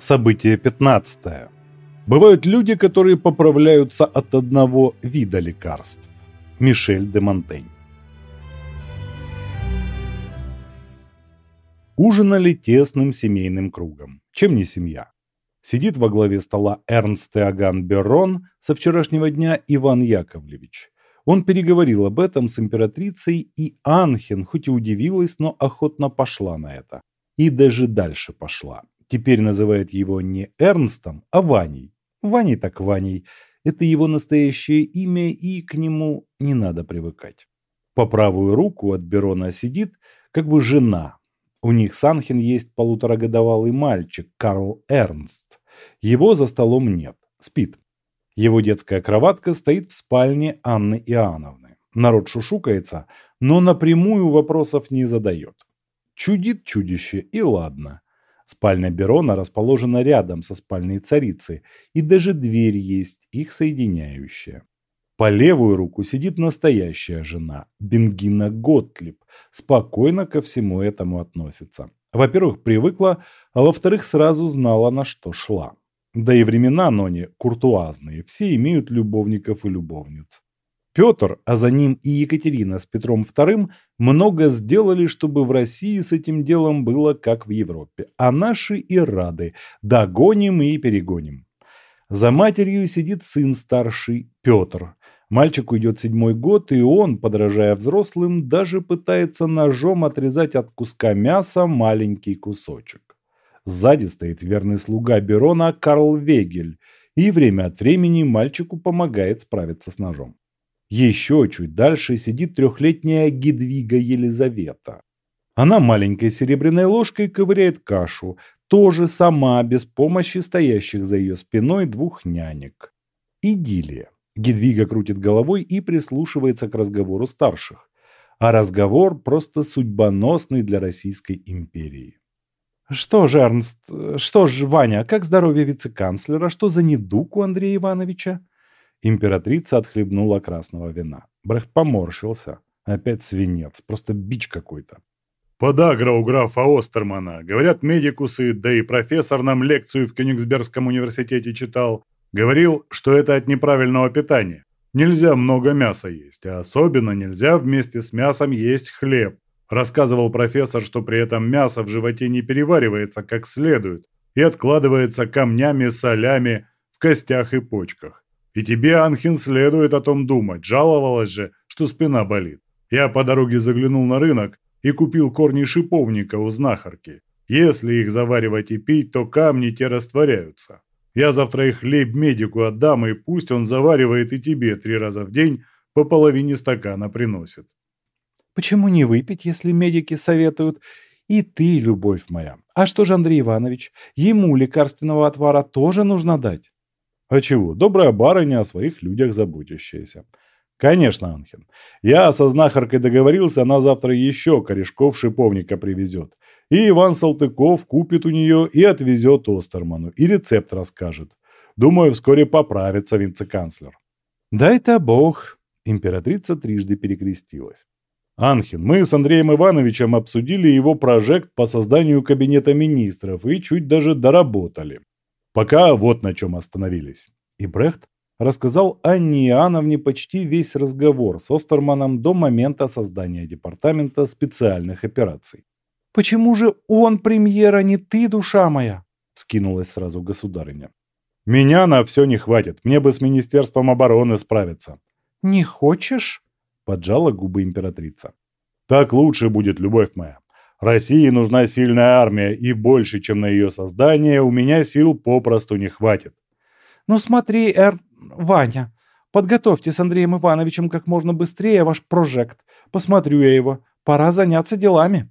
Событие 15. Бывают люди, которые поправляются от одного вида лекарств. Мишель де Монтень. Ужинали тесным семейным кругом. Чем не семья? Сидит во главе стола Эрнст Теоган Берон со вчерашнего дня Иван Яковлевич. Он переговорил об этом с императрицей, и Анхен, хоть и удивилась, но охотно пошла на это. И даже дальше пошла теперь называет его не Эрнстом, а Ваней. Ваней так Ваней. Это его настоящее имя, и к нему не надо привыкать. По правую руку от Берона сидит как бы жена. У них с Анхен есть полуторагодовалый мальчик Карл Эрнст. Его за столом нет, спит. Его детская кроватка стоит в спальне Анны Иоанновны. Народ шушукается, но напрямую вопросов не задает. Чудит чудище, и ладно. Спальня Берона расположена рядом со спальней царицы, и даже дверь есть, их соединяющая. По левую руку сидит настоящая жена, Бенгина Готлиб, спокойно ко всему этому относится. Во-первых, привыкла, а во-вторых, сразу знала, на что шла. Да и времена Нони куртуазные, все имеют любовников и любовниц. Петр, а за ним и Екатерина с Петром II много сделали, чтобы в России с этим делом было как в Европе. А наши и рады. Догоним и перегоним. За матерью сидит сын старший, Петр. Мальчику идет седьмой год, и он, подражая взрослым, даже пытается ножом отрезать от куска мяса маленький кусочек. Сзади стоит верный слуга Берона Карл Вегель, и время от времени мальчику помогает справиться с ножом. Еще чуть дальше сидит трехлетняя Гедвига Елизавета. Она маленькой серебряной ложкой ковыряет кашу, тоже сама, без помощи стоящих за ее спиной двух нянек. Идиллия. Гедвига крутит головой и прислушивается к разговору старших. А разговор просто судьбоносный для Российской империи. «Что же, Эрнст, что же, Ваня, как здоровье вице-канцлера? Что за недуг у Андрея Ивановича?» Императрица отхлебнула красного вина. Брехт поморщился. Опять свинец, просто бич какой-то. Подагра у графа Остермана. Говорят, медикусы, да и профессор нам лекцию в Кёнигсбергском университете читал. Говорил, что это от неправильного питания. Нельзя много мяса есть, а особенно нельзя вместе с мясом есть хлеб. Рассказывал профессор, что при этом мясо в животе не переваривается как следует и откладывается камнями, солями в костях и почках. И тебе, Анхин, следует о том думать. Жаловалась же, что спина болит. Я по дороге заглянул на рынок и купил корни шиповника у знахарки. Если их заваривать и пить, то камни те растворяются. Я завтра их хлеб медику отдам, и пусть он заваривает и тебе три раза в день по половине стакана приносит. Почему не выпить, если медики советуют? И ты, любовь моя. А что же Андрей Иванович? Ему лекарственного отвара тоже нужно дать. А чего? Добрая барыня о своих людях заботящаяся. Конечно, Анхен. Я со знахаркой договорился, она завтра еще корешков шиповника привезет. И Иван Салтыков купит у нее и отвезет Остерману, и рецепт расскажет. Думаю, вскоре поправится вице-канцлер. Дай-то бог. Императрица трижды перекрестилась. Анхин, мы с Андреем Ивановичем обсудили его прожект по созданию кабинета министров и чуть даже доработали. Пока вот на чем остановились. И Брехт рассказал Анне Иоанновне почти весь разговор с Остерманом до момента создания департамента специальных операций. «Почему же он премьера, не ты, душа моя?» – скинулась сразу государыня. «Меня на все не хватит, мне бы с Министерством обороны справиться». «Не хочешь?» – поджала губы императрица. «Так лучше будет, любовь моя. России нужна сильная армия, и больше, чем на ее создание, у меня сил попросту не хватит. Ну смотри, Эр... Ваня, подготовьте с Андреем Ивановичем как можно быстрее ваш прожект. Посмотрю я его. Пора заняться делами.